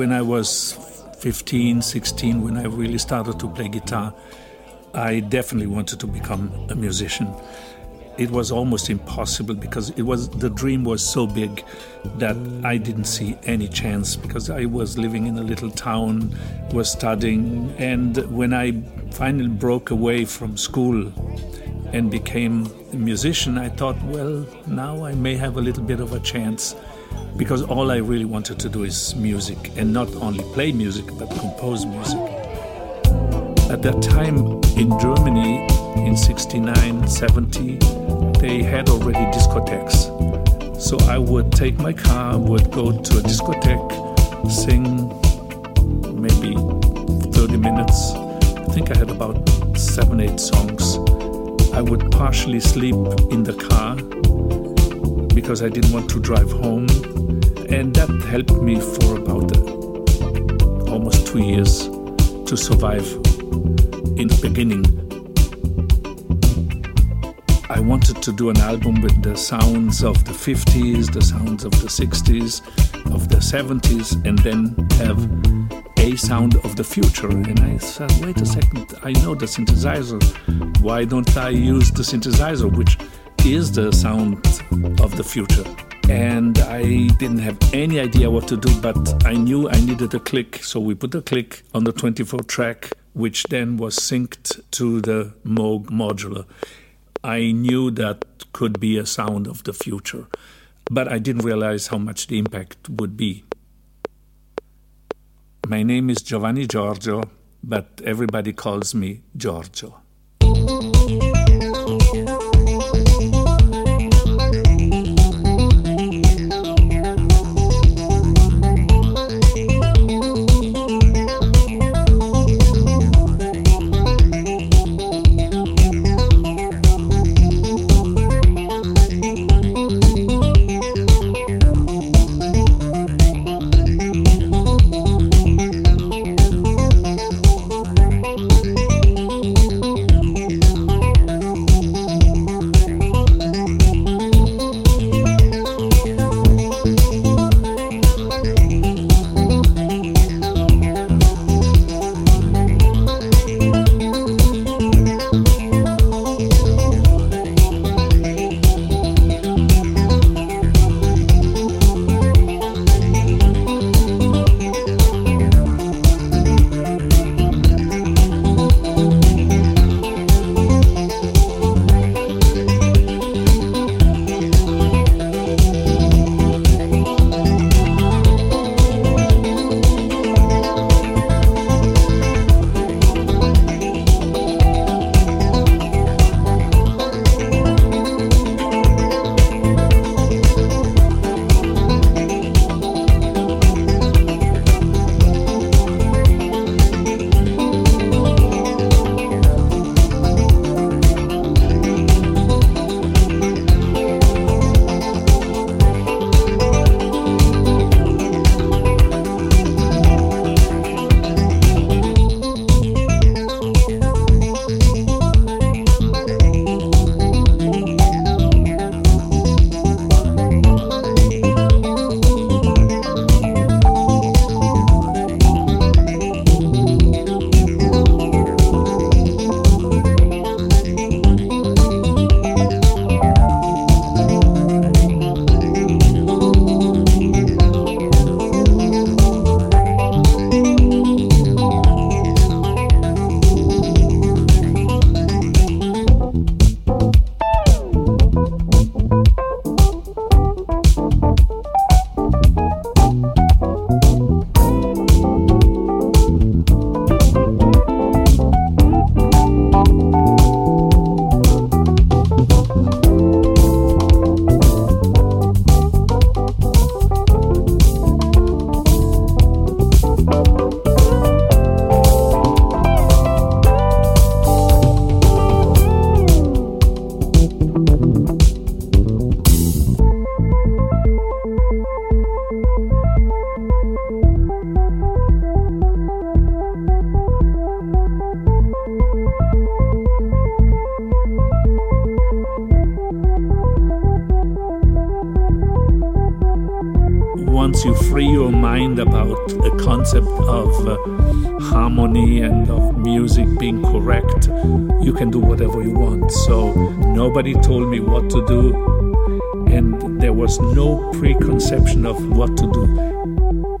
When I was 15, 16, when I really started to play guitar, I definitely wanted to become a musician. It was almost impossible because it was the dream was so big that I didn't see any chance because I was living in a little town, was studying, and when I finally broke away from school and became a musician, I thought, well, now I may have a little bit of a chance because all I really wanted to do is music and not only play music but compose music. At that time in Germany, in 69, 70, they had already discotheques. So I would take my car, would go to a discotheque, sing maybe 30 minutes. I think I had about seven, eight songs. I would partially sleep in the car because I didn't want to drive home. And that helped me for about uh, almost two years to survive in the beginning. I wanted to do an album with the sounds of the 50s, the sounds of the 60s, of the 70s, and then have a sound of the future. And I said, wait a second, I know the synthesizer. Why don't I use the synthesizer, which is the sound of the future? And I didn't have any idea what to do, but I knew I needed a click. So we put a click on the 24 track, which then was synced to the Moog modular. I knew that could be a sound of the future, but I didn't realize how much the impact would be. My name is Giovanni Giorgio, but everybody calls me Giorgio. Nobody told me what to do, and there was no preconception of what to do.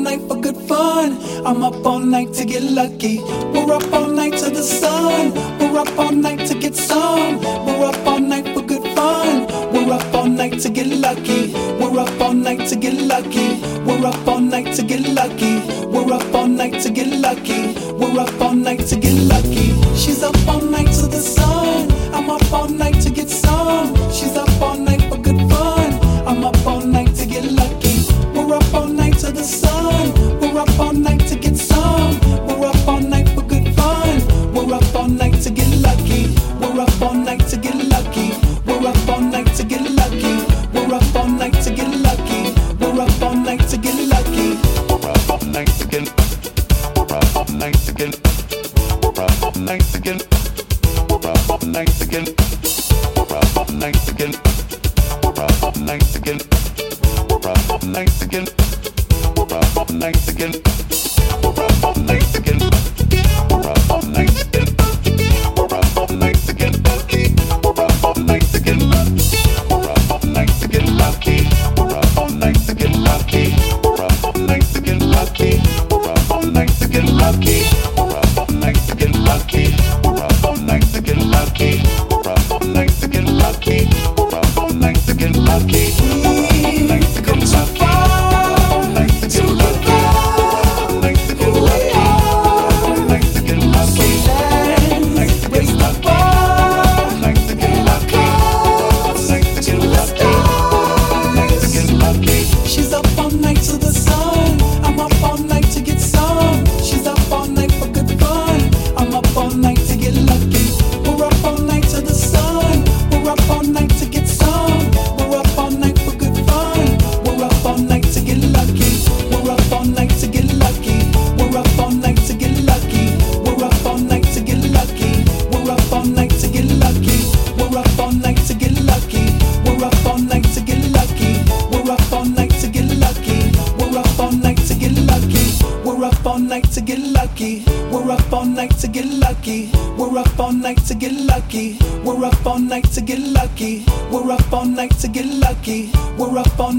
night for good fun. I'm up all night to get lucky. nights again. night again.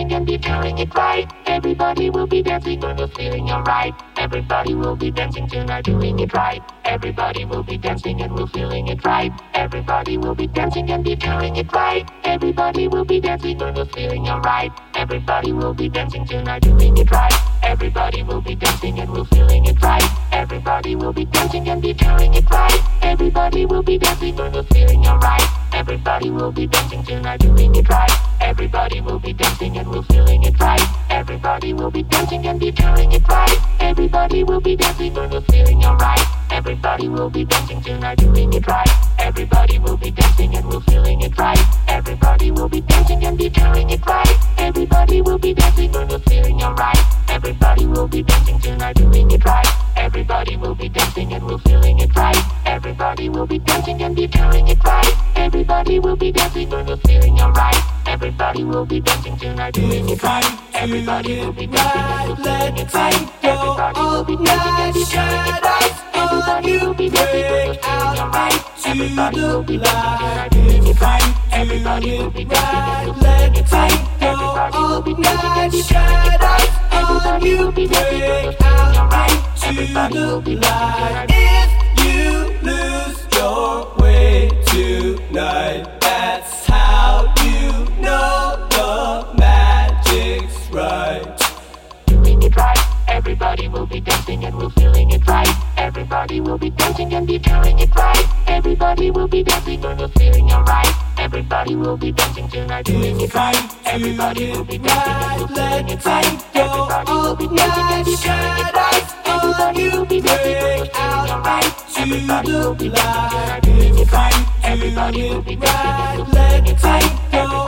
Dancing and be doing it right. Everybody will be dancing and we're feeling alright. Everybody will be dancing tonight, doing it right. Everybody will be dancing and we're feeling it right. Everybody will be dancing and be doing it right. Everybody will be dancing and we're feeling. Everybody will be dancing tonight, doing it right. Everybody will be dancing and we're feeling it right. Everybody will be dancing and be doing it right. Everybody will be dancing and we're feeling alright. Everybody will be dancing tonight, doing it right. Everybody will be dancing and we're feeling it right. Everybody will be dancing and be doing it right. Everybody will be dancing and we're feeling alright. Everybody will be dancing tonight, doing it right. Everybody will be dancing and we're feeling it right. Everybody will be dancing and be doing it right. Everybody will be dancing and we're feeling alright. Everybody will be dancing tonight, doing it right. Everybody will be dancing and we're feeling it right. Everybody will be dancing and be doing it right. Everybody will be dancing and we're feeling alright. Everybody will be dancing tonight, doing it right. Everybody will be dancing and we're feeling it right. Everybody will be dancing and be doing it right. Everybody will be dancing and we're feeling alright. Everybody will be dancing tonight, doing it right. Everybody. Everybody will be dancing and we're feeling alright. Everybody will be dancing tonight. If you lose your way tonight, Everybody will be dancing and we're feeling it right. Everybody will be dancing and be doing it right. Everybody will be dancing and we're feeling alright. Everybody will be dancing tonight, doing it right. Everybody will be dancing and we're feeling it right. Everybody will be dancing and be doing it right. Everybody will be dancing and we're feeling alright. Everybody will be dancing tonight, doing it right. Everybody will be dancing and we're feeling it right.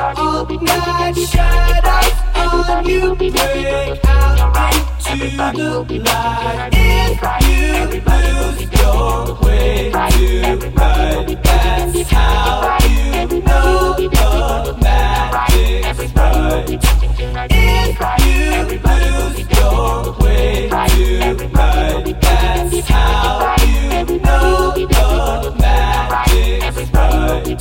All night shadows on you break out into the light. If you lose your way tonight, that's how you know the magic's right. If you lose your way tonight, that's how you know the magic's right.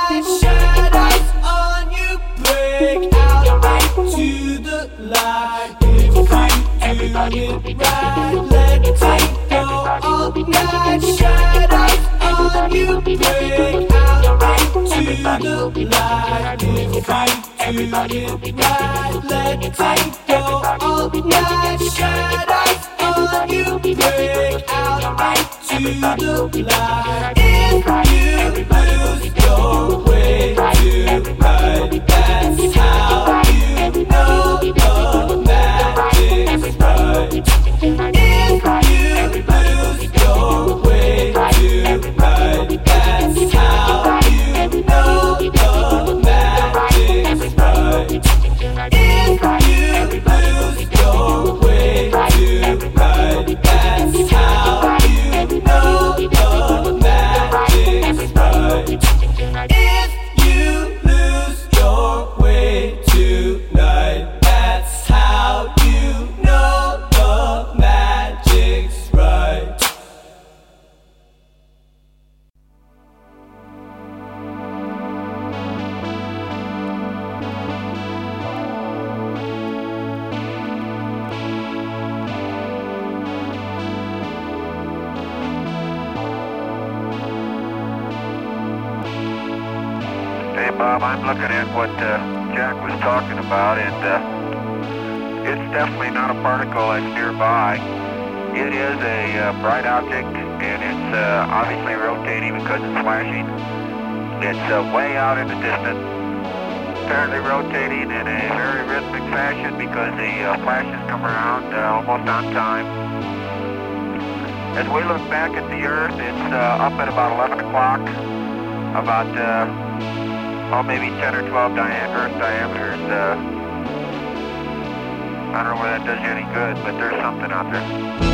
life. If we do it right, let's take all night. Shadows on you, break out into the light. If we do it right, let's take all night. Shadows you break out into the light. If you lose your way tonight, that's how you know the magic's right. If you lose your way tonight, that's how you know the magic's right. Tonight, about, and uh, it's definitely not a particle that's nearby. It is a uh, bright object, and it's uh, obviously rotating because it's flashing. It's uh, way out in the distance, apparently rotating in a very rhythmic fashion because the uh, flashes come around uh, almost on time. As we look back at the Earth, it's up at about 11 o'clock, about oh, maybe 10 or 12 dia- Earth diameters. Uh, I don't know whether that does you any good, but there's something out there.